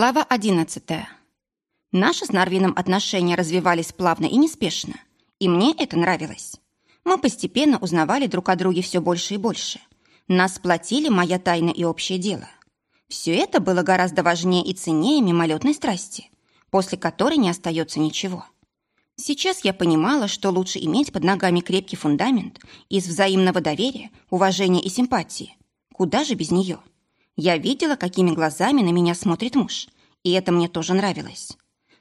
Глава одиннадцатая. Наши с Нарвином отношения развивались плавно и неспешно, и мне это нравилось. Мы постепенно узнавали друг о друге все больше и больше. Нас сплотили моя тайна и общее дело. Все это было гораздо важнее и ценнее мимолетной страсти, после которой не остается ничего. Сейчас я понимала, что лучше иметь под ногами крепкий фундамент из взаимного доверия, уважения и симпатии. Куда же без нее? Я видела, какими глазами на меня смотрит муж, и это мне тоже нравилось.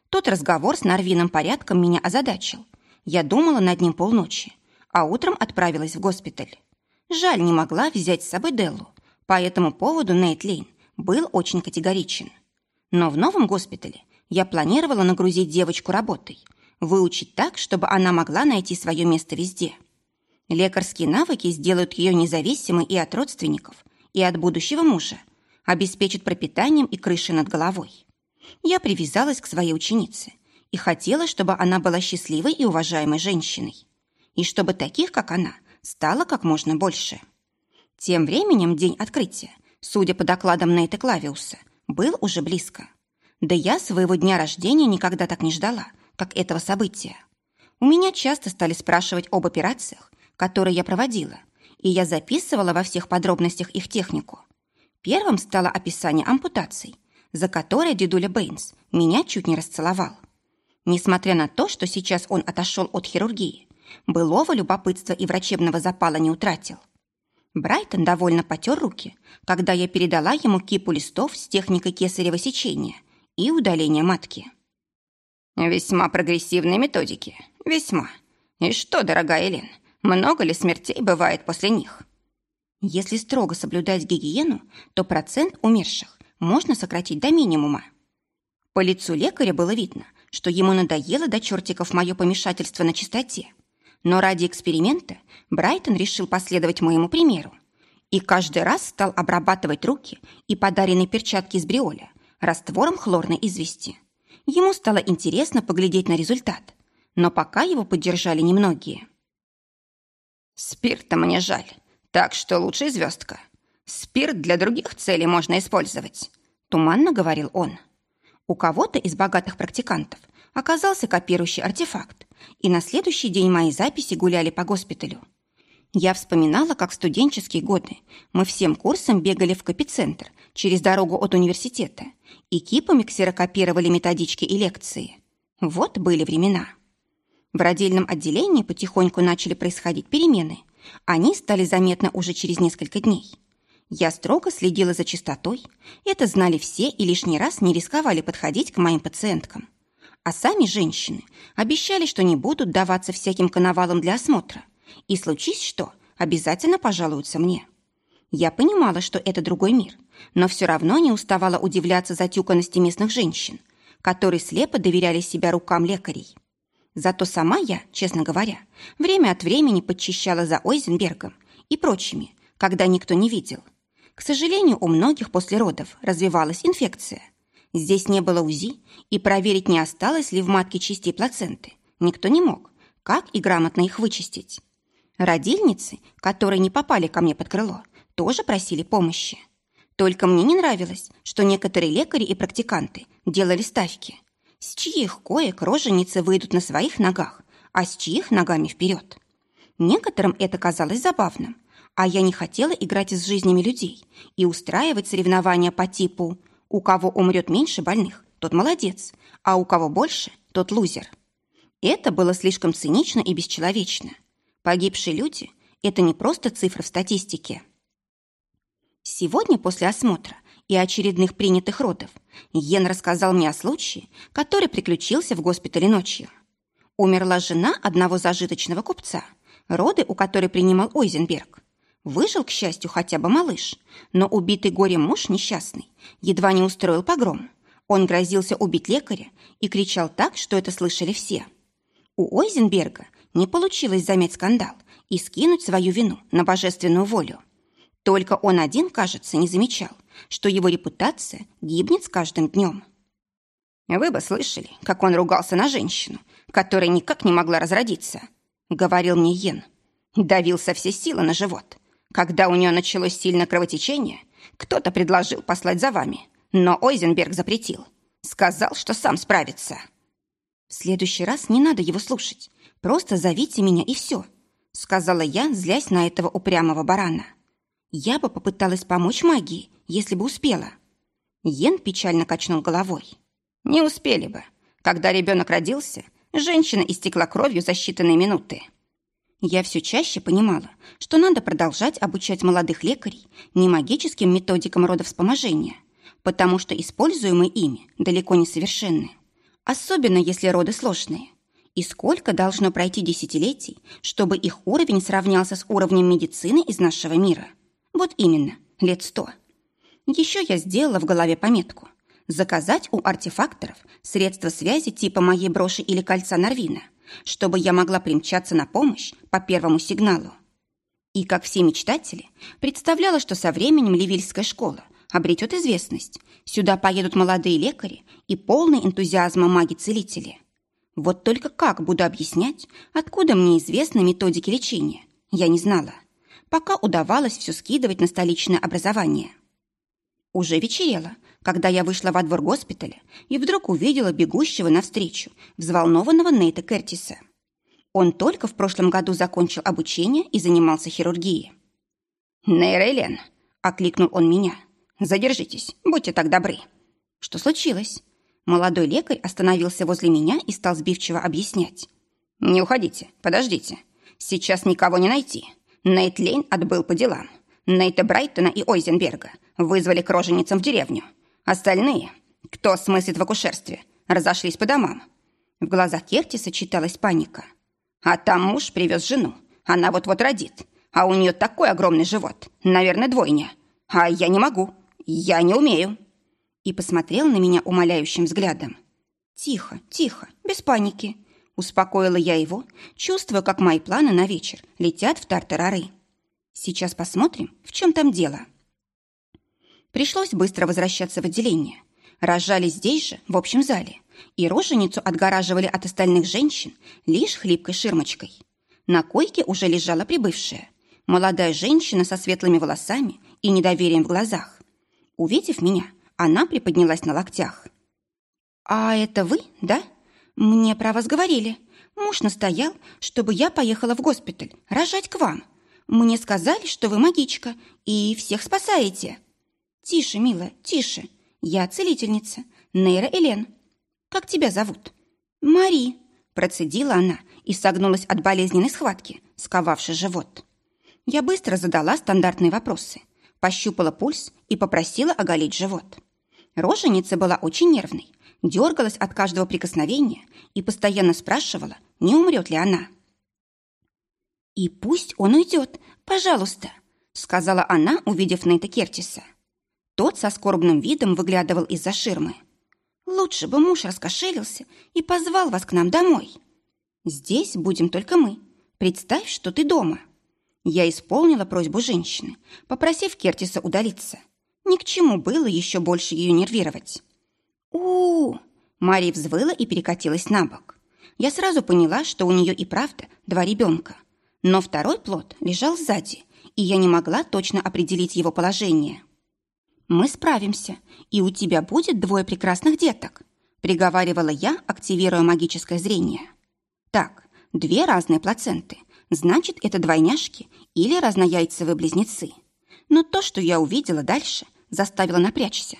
Тот разговор с Нарвином порядком меня озадачил. Я думала над ним полночи, а утром отправилась в госпиталь. Жаль, не могла взять с собой Деллу. По этому поводу Нейт Лейн был очень категоричен. Но в новом госпитале я планировала нагрузить девочку работой, выучить так, чтобы она могла найти свое место везде. Лекарские навыки сделают ее независимой и от родственников, и от будущего мужа, обеспечат пропитанием и крышей над головой. Я привязалась к своей ученице и хотела, чтобы она была счастливой и уважаемой женщиной, и чтобы таких, как она, стало как можно больше. Тем временем день открытия, судя по докладам Нейта Клавиуса, был уже близко. Да я своего дня рождения никогда так не ждала, как этого события. У меня часто стали спрашивать об операциях, которые я проводила, и я записывала во всех подробностях их технику. Первым стало описание ампутаций, за которое дедуля Бэйнс меня чуть не расцеловал. Несмотря на то, что сейчас он отошел от хирургии, былого любопытства и врачебного запала не утратил. Брайтон довольно потер руки, когда я передала ему кипу листов с техникой кесарево сечения и удаления матки. «Весьма прогрессивные методики. Весьма. И что, дорогая Элен, много ли смертей бывает после них? Если строго соблюдать гигиену, то процент умерших можно сократить до минимума. По лицу лекаря было видно, что ему надоело до чертиков мое помешательство на чистоте. Но ради эксперимента Брайтон решил последовать моему примеру и каждый раз стал обрабатывать руки и подаренные перчатки из бриоля раствором хлорной извести. Ему стало интересно поглядеть на результат, но пока его поддержали немногие. Спирта мне жаль, так что лучше звездка. Спирт для других целей можно использовать, туманно говорил он. У кого-то из богатых практикантов оказался копирующий артефакт, и на следующий день мои записи гуляли по госпиталю. Я вспоминала, как в студенческие годы мы всем курсом бегали в копицентр через дорогу от университета и кипами ксерокопировали методички и лекции. Вот были времена. В родильном отделении потихоньку начали происходить перемены. Они стали заметны уже через несколько дней. Я строго следила за чистотой. Это знали все и лишний раз не рисковали подходить к моим пациенткам. А сами женщины обещали, что не будут даваться всяким коновалам для осмотра. И случись что, обязательно пожалуются мне. Я понимала, что это другой мир, но все равно не уставала удивляться затюканности местных женщин, которые слепо доверяли себя рукам лекарей. Зато сама я, честно говоря, время от времени подчищала за Ойзенбергом и прочими, когда никто не видел. К сожалению, у многих после родов развивалась инфекция. Здесь не было УЗИ, и проверить, не осталось ли в матке частей плаценты, никто не мог, как и грамотно их вычистить. Родильницы, которые не попали ко мне под крыло, тоже просили помощи. Только мне не нравилось, что некоторые лекари и практиканты делали ставки – с чьих коек роженицы выйдут на своих ногах, а с чьих ногами вперед. Некоторым это казалось забавным, а я не хотела играть с жизнями людей и устраивать соревнования по типу «у кого умрет меньше больных, тот молодец, а у кого больше, тот лузер». Это было слишком цинично и бесчеловечно. Погибшие люди – это не просто цифры в статистике. Сегодня после осмотра и очередных принятых родов, Йен рассказал мне о случае, который приключился в госпитале ночью. Умерла жена одного зажиточного купца, роды у которой принимал Ойзенберг. Выжил, к счастью, хотя бы малыш, но убитый горем муж несчастный едва не устроил погром. Он грозился убить лекаря и кричал так, что это слышали все. У Ойзенберга не получилось замять скандал и скинуть свою вину на божественную волю. Только он один, кажется, не замечал, что его репутация гибнет с каждым днем. «Вы бы слышали, как он ругался на женщину, которая никак не могла разродиться», — говорил мне Йен. Давил со всей силы на живот. Когда у нее началось сильное кровотечение, кто-то предложил послать за вами. но Ойзенберг запретил. Сказал, что сам справится. В следующий раз не надо его слушать. Просто зовите меня и все, сказала я, злясь на этого упрямого барана. Я бы попыталась помочь магии, если бы успела. Йен печально качнул головой. Не успели бы. Когда ребенок родился, женщина истекла кровью за считанные минуты. Я все чаще понимала, что надо продолжать обучать молодых лекарей не магическим методикам родовспоможения, потому что используемые ими далеко не совершенны, особенно если роды сложные. И сколько должно пройти десятилетий, чтобы их уровень сравнялся с уровнем медицины из нашего мира? Вот именно, лет сто. Еще я сделала в голове пометку – заказать у артефакторов средства связи типа моей броши или кольца Норвина, чтобы я могла примчаться на помощь по первому сигналу. И, как все мечтатели, представляла, что со временем Ливильская школа обретет известность. Сюда поедут молодые лекари и полный энтузиазма маги-целители. Вот только как буду объяснять, откуда мне известны методики лечения, я не знала. Пока удавалось все скидывать на столичное образование. Уже вечерело, когда я вышла во двор госпиталя и вдруг увидела бегущего навстречу взволнованного Нейта Кертиса. Он только в прошлом году закончил обучение и занимался хирургией. «Нейрейлен!» — окликнул он меня. «Задержитесь, будьте так добры». «Что случилось?» Молодой лекарь остановился возле меня и стал сбивчиво объяснять. «Не уходите, подождите. Сейчас никого не найти. Нейт Лейн отбыл по делам. Нейта Брайтона и Ойзенберга вызвали к роженицам в деревню. Остальные, кто смыслит в акушерстве, разошлись по домам. В глазах Кертиса читалась паника. А там муж привез жену. Она вот-вот родит. А у нее такой огромный живот. Наверное, двойня. А я не могу. Я не умею. И посмотрел на меня умоляющим взглядом. Тихо, тихо, без паники. Успокоила я его, чувствуя, как мои планы на вечер летят в тартарары. Сейчас посмотрим, в чем там дело. Пришлось быстро возвращаться в отделение. Рожали здесь же, в общем зале, и роженицу отгораживали от остальных женщин лишь хлипкой ширмочкой. На койке уже лежала прибывшая, молодая женщина со светлыми волосами и недоверием в глазах. Увидев меня, она приподнялась на локтях. «А это вы, да? Мне про вас говорили. Муж настоял, чтобы я поехала в госпиталь рожать к вам. Мне сказали, что вы магичка и всех спасаете». «Тише, милая, тише. Я целительница, Нейра Элен. Как тебя зовут?» «Мари», – процедила она и согнулась от болезненной схватки, сковавшей живот. Я быстро задала стандартные вопросы, пощупала пульс и попросила оголить живот. Роженица была очень нервной, дергалась от каждого прикосновения и постоянно спрашивала, не умрет ли она. «И пусть он уйдет, пожалуйста», — сказала она, увидев Нейта Кертиса. Тот со скорбным видом выглядывал из-за ширмы. «Лучше бы муж раскошелился и позвал вас к нам домой. Здесь будем только мы. Представь, что ты дома». Я исполнила просьбу женщины, попросив Кертиса удалиться. Ни к чему было еще больше ее нервировать. У у, Мария взвыла и перекатилась на бок. Я сразу поняла, что у нее и правда два ребенка. Но второй плод лежал сзади, и я не могла точно определить его положение. «Мы справимся, и у тебя будет двое прекрасных деток», приговаривала я, активируя магическое зрение. «Так, две разные плаценты. Значит, это двойняшки или разнояйцевые близнецы. Но то, что я увидела дальше, заставило напрячься.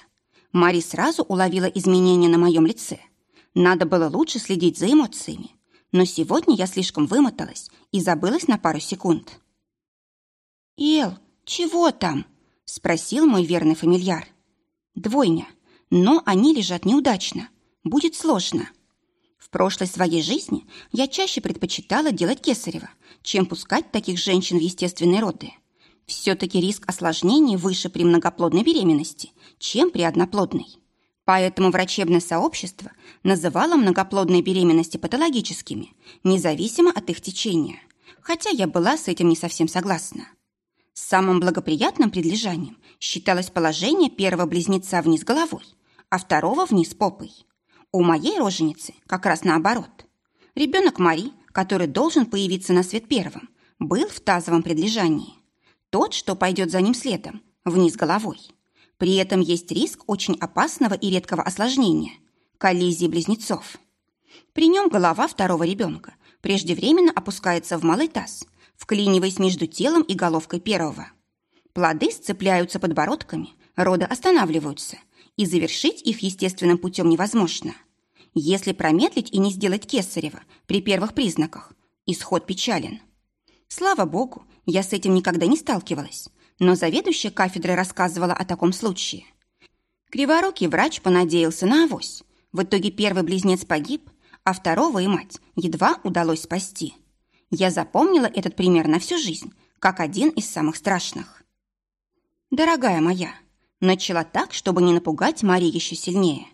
Мари сразу уловила изменения на моем лице. Надо было лучше следить за эмоциями. Но сегодня я слишком вымоталась и забылась на пару секунд. «Эл, чего там?» Спросил мой верный фамильяр. Двойня, но они лежат неудачно. Будет сложно. В прошлой своей жизни я чаще предпочитала делать кесарево, чем пускать таких женщин в естественные роды. Все-таки риск осложнений выше при многоплодной беременности, чем при одноплодной. Поэтому врачебное сообщество называло многоплодные беременности патологическими, независимо от их течения. Хотя я была с этим не совсем согласна. Самым благоприятным предлежанием считалось положение первого близнеца вниз головой, а второго вниз попой. У моей роженицы как раз наоборот. Ребенок Мари, который должен появиться на свет первым, был в тазовом предлежании. Тот, что пойдет за ним следом, вниз головой. При этом есть риск очень опасного и редкого осложнения – коллизии близнецов. При нем голова второго ребенка преждевременно опускается в малый таз, вклиниваясь между телом и головкой первого. Плоды сцепляются подбородками, роды останавливаются, и завершить их естественным путем невозможно. Если промедлить и не сделать кесарева при первых признаках, исход печален. Слава богу, я с этим никогда не сталкивалась, но заведующая кафедрой рассказывала о таком случае. Криворукий врач понадеялся на авось. В итоге первый близнец погиб, а второго и мать едва удалось спасти. Я запомнила этот пример на всю жизнь, как один из самых страшных. «Дорогая моя», начала так, чтобы не напугать Мари еще сильнее.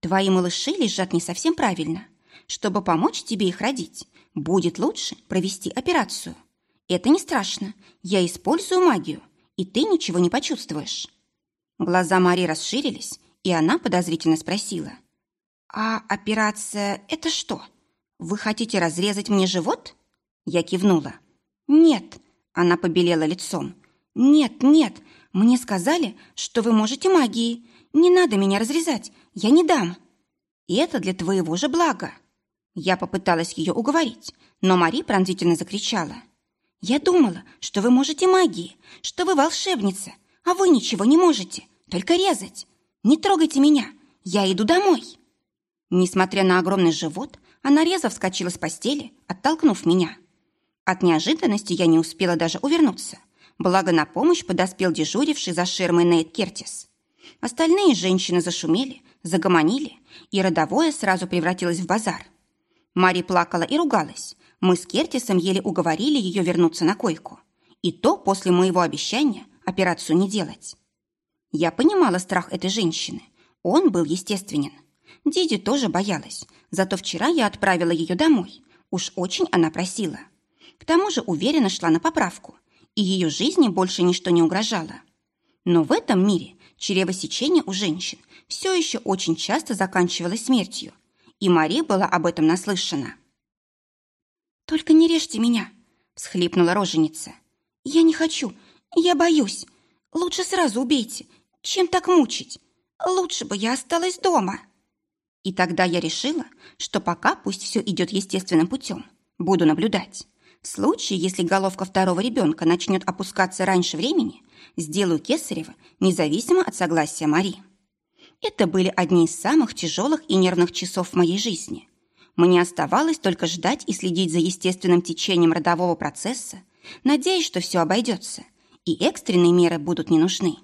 «Твои малыши лежат не совсем правильно. Чтобы помочь тебе их родить, будет лучше провести операцию. Это не страшно. Я использую магию, и ты ничего не почувствуешь». Глаза Мари расширились, и она подозрительно спросила. «А операция – это что? Вы хотите разрезать мне живот?» Я кивнула. «Нет», – она побелела лицом. «Нет, нет, мне сказали, что вы можете магией. Не надо меня разрезать, я не дам». «И это для твоего же блага». Я попыталась ее уговорить, но Мари пронзительно закричала. «Я думала, что вы можете магией, что вы волшебница, а вы ничего не можете, только резать. Не трогайте меня, я иду домой». Несмотря на огромный живот, она резво вскочила с постели, оттолкнув меня. От неожиданности я не успела даже увернуться. Благо на помощь подоспел дежуривший за ширмой Нейт Кертис. Остальные женщины зашумели, загомонили, и родовое сразу превратилось в базар. Мари плакала и ругалась. Мы с Кертисом еле уговорили ее вернуться на койку. И то после моего обещания операцию не делать. Я понимала страх этой женщины. Он был естественен. Диди тоже боялась, зато вчера я отправила ее домой. Уж очень она просила. К тому же уверенно шла на поправку, и ее жизни больше ничто не угрожало. Но в этом мире чревосечение у женщин все еще очень часто заканчивалось смертью, и Мари была об этом наслышана. «Только не режьте меня!» – всхлипнула роженица. «Я не хочу, я боюсь. Лучше сразу убейте, чем так мучить. Лучше бы я осталась дома!» И тогда я решила, что пока пусть все идет естественным путем, буду наблюдать. В случае, если головка второго ребенка начнет опускаться раньше времени, сделаю кесарево, независимо от согласия Мари. Это были одни из самых тяжелых и нервных часов в моей жизни. Мне оставалось только ждать и следить за естественным течением родового процесса, надеясь, что все обойдется, и экстренные меры будут не нужны.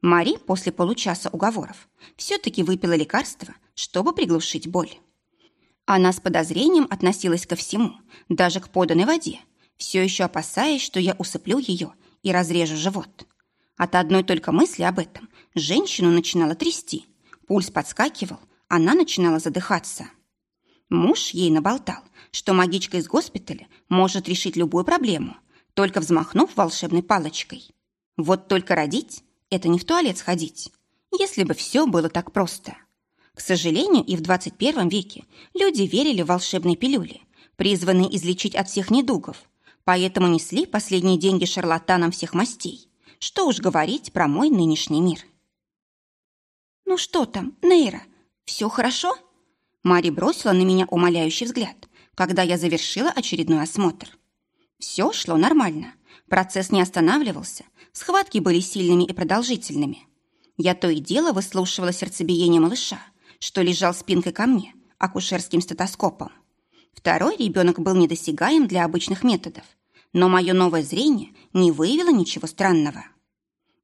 Мари после получаса уговоров все-таки выпила лекарство, чтобы приглушить боль. Она с подозрением относилась ко всему, даже к поданной воде, все еще опасаясь, что я усыплю ее и разрежу живот. От одной только мысли об этом женщину начинала трясти, пульс подскакивал, она начинала задыхаться. Муж ей наболтал, что магичка из госпиталя может решить любую проблему, только взмахнув волшебной палочкой. Вот только родить это не в туалет сходить. Если бы все было так просто. К сожалению, и в 21 веке люди верили в волшебные пилюли, призванные излечить от всех недугов, поэтому несли последние деньги шарлатанам всех мастей. Что уж говорить про мой нынешний мир. «Ну что там, Нейра, все хорошо?» Мари бросила на меня умоляющий взгляд, когда я завершила очередной осмотр. Все шло нормально. Процесс не останавливался, схватки были сильными и продолжительными. Я то и дело выслушивала сердцебиение малыша, что лежал спинкой ко мне, акушерским стетоскопом. Второй ребенок был недосягаем для обычных методов, но мое новое зрение не выявило ничего странного.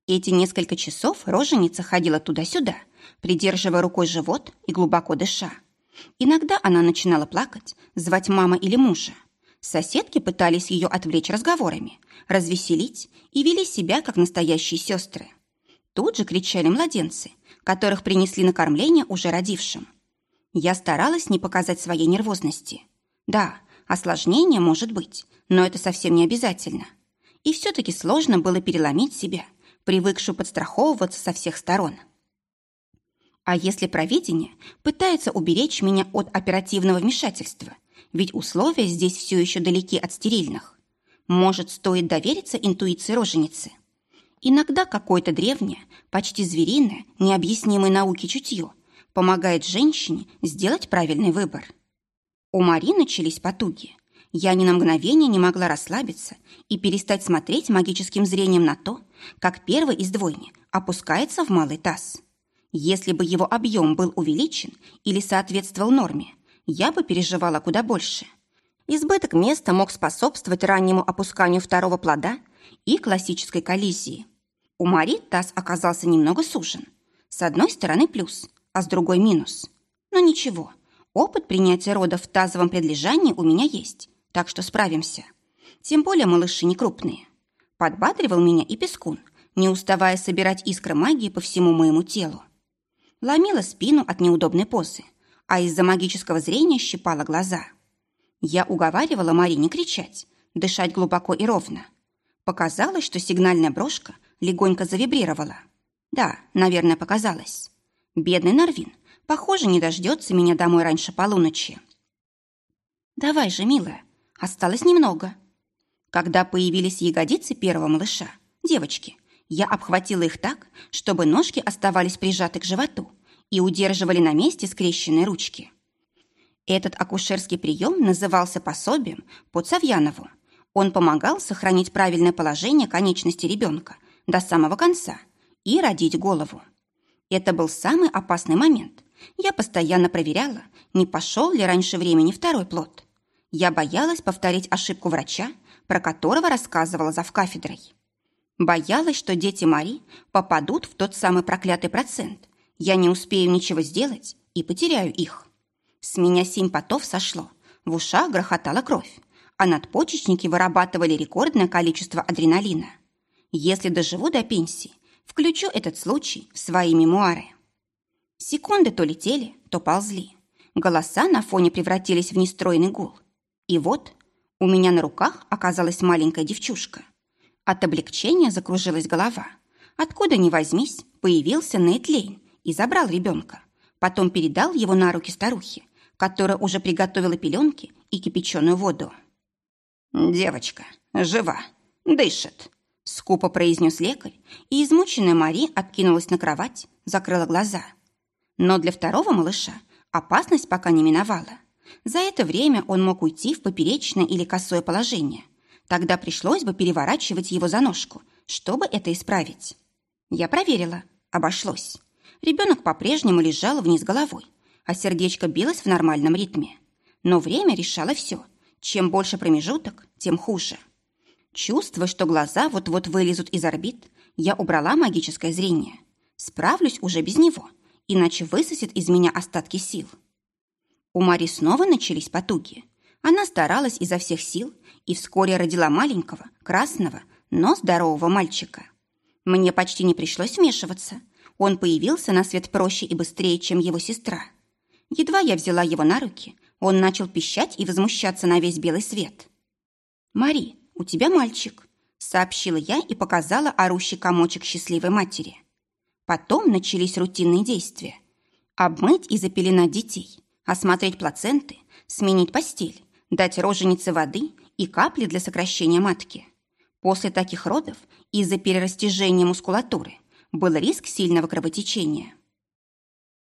Эти несколько часов роженица ходила туда-сюда, придерживая рукой живот и глубоко дыша. Иногда она начинала плакать, звать мама или мужа. Соседки пытались ее отвлечь разговорами, развеселить и вели себя, как настоящие сестры. Тут же кричали младенцы, которых принесли на кормление уже родившим. Я старалась не показать своей нервозности. Да, осложнение может быть, но это совсем не обязательно. И все-таки сложно было переломить себя, привыкшую подстраховываться со всех сторон. А если провидение пытается уберечь меня от оперативного вмешательства, ведь условия здесь все еще далеки от стерильных. Может, стоит довериться интуиции роженицы? Иногда какое-то древнее, почти звериное, необъяснимое науке чутье помогает женщине сделать правильный выбор. У Мари начались потуги. Я ни на мгновение не могла расслабиться и перестать смотреть магическим зрением на то, как первый из двойни опускается в малый таз. Если бы его объем был увеличен или соответствовал норме, я бы переживала куда больше. Избыток места мог способствовать раннему опусканию второго плода и классической коллизии. У Мари таз оказался немного сужен. С одной стороны плюс, а с другой минус. Но ничего, опыт принятия родов в тазовом предлежании у меня есть, так что справимся. Тем более малыши не крупные. Подбадривал меня и Пескун, не уставая собирать искры магии по всему моему телу. Ломила спину от неудобной позы, а из-за магического зрения щипала глаза. Я уговаривала Мари не кричать, дышать глубоко и ровно. Показалось, что сигнальная брошка легонько завибрировала. Да, наверное, показалось. Бедный Нарвин, похоже, не дождется меня домой раньше полуночи. «Давай же, милая, осталось немного». Когда появились ягодицы первого малыша, девочки, я обхватила их так, чтобы ножки оставались прижаты к животу и удерживали на месте скрещенные ручки. Этот акушерский прием назывался пособием по Цавьянову. Он помогал сохранить правильное положение конечности ребенка до самого конца и родить голову. Это был самый опасный момент. Я постоянно проверяла, не пошел ли раньше времени второй плод. Я боялась повторить ошибку врача, про которого рассказывала завкафедрой. Боялась, что дети Мари попадут в тот самый проклятый процент. Я не успею ничего сделать и потеряю их. С меня семь потов сошло, в ушах грохотала кровь, а надпочечники вырабатывали рекордное количество адреналина. Если доживу до пенсии, включу этот случай в свои мемуары. Секунды то летели, то ползли. Голоса на фоне превратились в нестройный гул. И вот у меня на руках оказалась маленькая девчушка. От облегчения закружилась голова. Откуда ни возьмись, появился Нейт Лейн и забрал ребенка. Потом передал его на руки старухе, которая уже приготовила пеленки и кипяченую воду. «Девочка, жива, дышит», — скупо произнес лекарь, и измученная Мари откинулась на кровать, закрыла глаза. Но для второго малыша опасность пока не миновала. За это время он мог уйти в поперечное или косое положение. Тогда пришлось бы переворачивать его за ножку, чтобы это исправить. Я проверила. Обошлось. Ребенок по-прежнему лежал вниз головой, а сердечко билось в нормальном ритме. Но время решало все. Чем больше промежуток, тем хуже. Чувствуя, что глаза вот-вот вылезут из орбит, я убрала магическое зрение. Справлюсь уже без него, иначе высосет из меня остатки сил. У Мари снова начались потуги. Она старалась изо всех сил и вскоре родила маленького, красного, но здорового мальчика. Мне почти не пришлось вмешиваться. Он появился на свет проще и быстрее, чем его сестра. Едва я взяла его на руки, он начал пищать и возмущаться на весь белый свет. «Мари, у тебя мальчик», — сообщила я и показала орущий комочек счастливой матери. Потом начались рутинные действия. Обмыть и запеленать детей, осмотреть плаценты, сменить постель, дать роженице воды и капли для сокращения матки. После таких родов из-за перерастяжения мускулатуры был риск сильного кровотечения.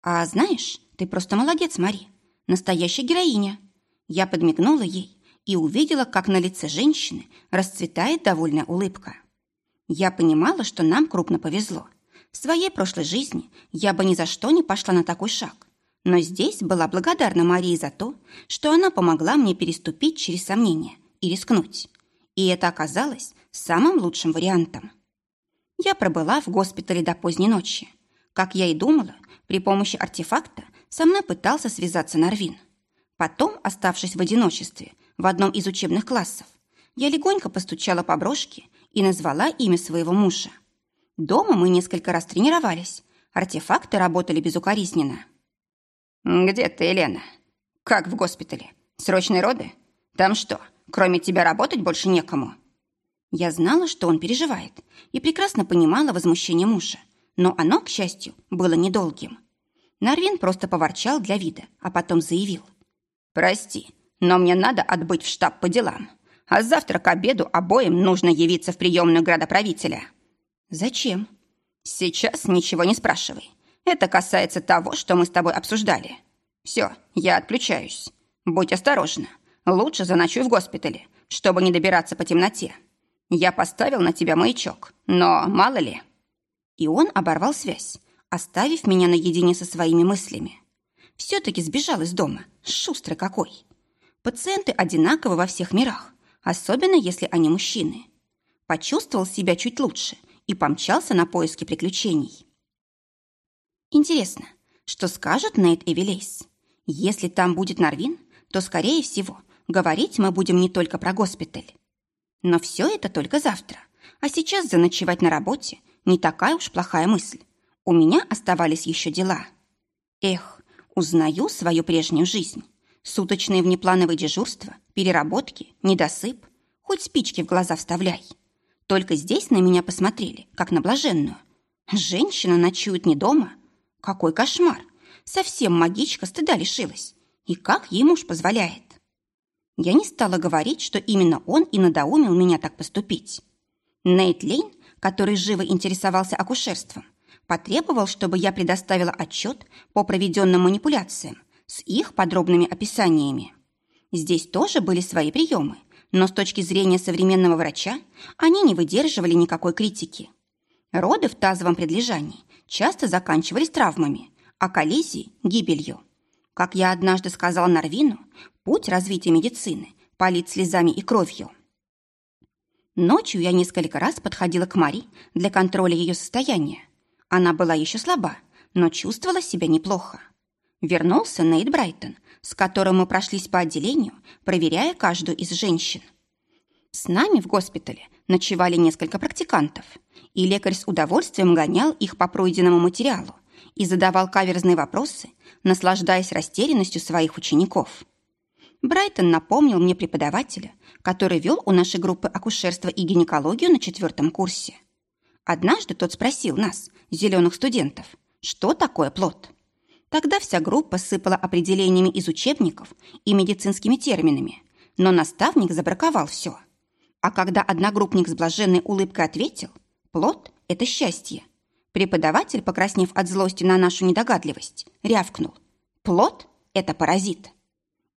«А знаешь, ты просто молодец, Мари, настоящая героиня». Я подмигнула ей и увидела, как на лице женщины расцветает довольная улыбка. Я понимала, что нам крупно повезло. В своей прошлой жизни я бы ни за что не пошла на такой шаг, но здесь была благодарна Марии за то, что она помогла мне переступить через сомнения и рискнуть. И это оказалось самым лучшим вариантом. Я пробыла в госпитале до поздней ночи. Как я и думала, при помощи артефакта со мной пытался связаться Нарвин. Потом, оставшись в одиночестве в одном из учебных классов, я легонько постучала по брошке и назвала имя своего мужа. Дома мы несколько раз тренировались, артефакты работали безукоризненно. «Где ты, Елена? Как в госпитале? Срочные роды? Там что, кроме тебя работать больше некому?» Я знала, что он переживает, и прекрасно понимала возмущение мужа, но оно, к счастью, было недолгим. Нарвин просто поворчал для вида, а потом заявил. «Прости, но мне надо отбыть в штаб по делам, а завтра к обеду обоим нужно явиться в приемную градоправителя». «Зачем?» «Сейчас ничего не спрашивай. Это касается того, что мы с тобой обсуждали. Все, я отключаюсь. Будь осторожна. Лучше заночуй в госпитале, чтобы не добираться по темноте. Я поставил на тебя маячок, но мало ли...» И он оборвал связь, оставив меня наедине со своими мыслями. Все-таки сбежал из дома. Шустрый какой. Пациенты одинаковы во всех мирах, особенно если они мужчины. Почувствовал себя чуть лучше и помчался на поиски приключений. Интересно, что скажет Нейт Эвелейс? Если там будет Нарвин, то, скорее всего, говорить мы будем не только про госпиталь. Но все это только завтра. А сейчас заночевать на работе не такая уж плохая мысль. У меня оставались еще дела. Эх, узнаю свою прежнюю жизнь. Суточные внеплановые дежурства, переработки, недосып. Хоть спички в глаза вставляй. Только здесь на меня посмотрели, как на блаженную. Женщина ночует не дома. Какой кошмар. Совсем магичка стыда лишилась. И как ей муж позволяет? Я не стала говорить, что именно он и надоумил меня так поступить. Нейт Лейн, который живо интересовался акушерством, потребовал, чтобы я предоставила отчет по проведенным манипуляциям с их подробными описаниями. Здесь тоже были свои приемы, но с точки зрения современного врача они не выдерживали никакой критики. Роды в тазовом предлежании часто заканчивались травмами, а коллизии – гибелью. Как я однажды сказала Нарвину, путь развития медицины полит слезами и кровью. Ночью я несколько раз подходила к Мари для контроля ее состояния. Она была еще слаба, но чувствовала себя неплохо. Вернулся Нейт Брайтон, с которым мы прошлись по отделению, проверяя каждую из женщин. С нами в госпитале ночевали несколько практикантов, и лекарь с удовольствием гонял их по пройденному материалу и задавал каверзные вопросы, наслаждаясь растерянностью своих учеников. Брайтон напомнил мне преподавателя, который вел у нашей группы акушерство и гинекологию на четвертом курсе. Однажды тот спросил нас, зеленых студентов, что такое плод. Тогда вся группа сыпала определениями из учебников и медицинскими терминами, но наставник забраковал все. А когда одногруппник с блаженной улыбкой ответил «Плод – это счастье», преподаватель, покраснев от злости на нашу недогадливость, рявкнул «Плод – это паразит»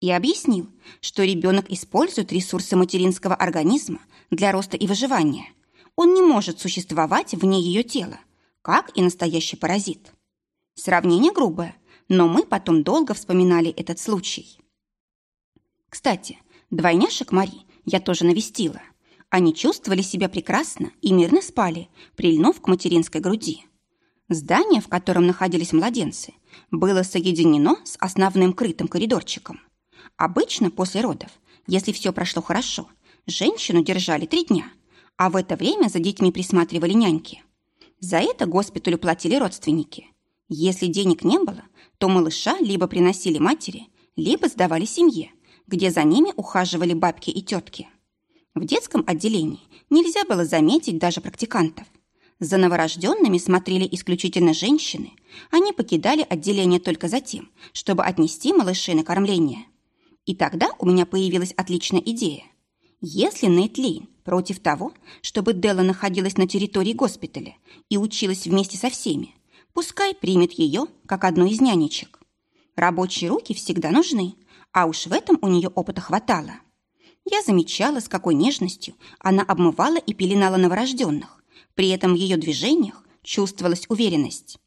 и объяснил, что ребенок использует ресурсы материнского организма для роста и выживания. Он не может существовать вне ее тела, как и настоящий паразит. Сравнение грубое, но мы потом долго вспоминали этот случай. Кстати, двойняшек Мари я тоже навестила. Они чувствовали себя прекрасно и мирно спали, прильнув к материнской груди. Здание, в котором находились младенцы, было соединено с основным крытым коридорчиком. Обычно после родов, если все прошло хорошо, женщину держали три дня, а в это время за детьми присматривали няньки. За это госпиталю платили родственники. Если денег не было, то малыша либо приносили матери, либо сдавали семье, где за ними ухаживали бабки и тетки. В детском отделении нельзя было заметить даже практикантов. За новорожденными смотрели исключительно женщины. Они покидали отделение только за тем, чтобы отнести малышей на кормление. И тогда у меня появилась отличная идея. Если Нейт Лейн против того, чтобы Делла находилась на территории госпиталя и училась вместе со всеми, Пускай примет ее, как одну из нянечек. Рабочие руки всегда нужны, а уж в этом у нее опыта хватало. Я замечала, с какой нежностью она обмывала и пеленала новорожденных. При этом в ее движениях чувствовалась уверенность.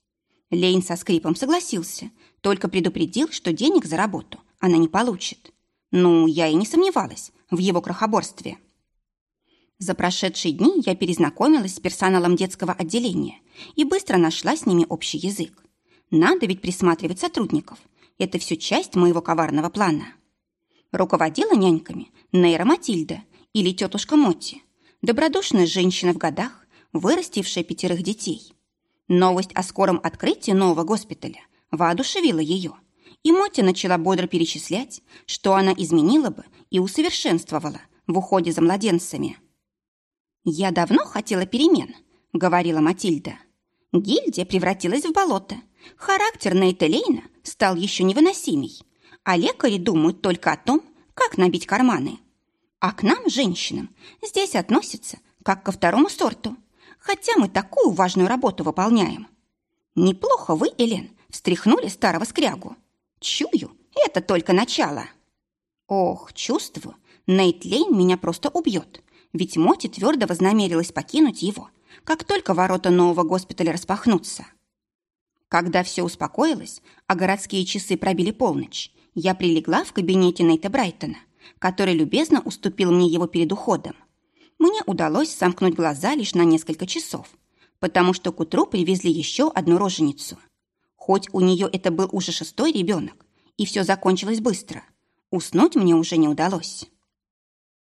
Лейн со скрипом согласился, только предупредил, что денег за работу она не получит. Ну, я и не сомневалась в его крохоборстве. За прошедшие дни я перезнакомилась с персоналом детского отделения и быстро нашла с ними общий язык. Надо ведь присматривать сотрудников. Это все часть моего коварного плана. Руководила няньками Нейра Матильда или тетушка Мотти, добродушная женщина в годах, вырастившая пятерых детей. Новость о скором открытии нового госпиталя воодушевила ее, и Мотти начала бодро перечислять, что она изменила бы и усовершенствовала в уходе за младенцами. «Я давно хотела перемен», — говорила Матильда. Гильдия превратилась в болото. Характер Нейта Лейна стал еще невыносимей. А лекари думают только о том, как набить карманы. А к нам, женщинам, здесь относятся как ко второму сорту. хотя мы такую важную работу выполняем. Неплохо вы, Элен, встряхнули старого скрягу. Чую, это только начало. Ох, чувствую, Нейт Лейн меня просто убьет, ведь Моти твердо вознамерилась покинуть его, как только ворота нового госпиталя распахнутся. Когда все успокоилось, а городские часы пробили полночь, я прилегла в кабинете Нейта Брайтона, который любезно уступил мне его перед уходом. Мне удалось сомкнуть глаза лишь на несколько часов, потому что к утру привезли еще одну роженицу. Хоть у нее это был уже шестой ребенок, и все закончилось быстро, уснуть мне уже не удалось.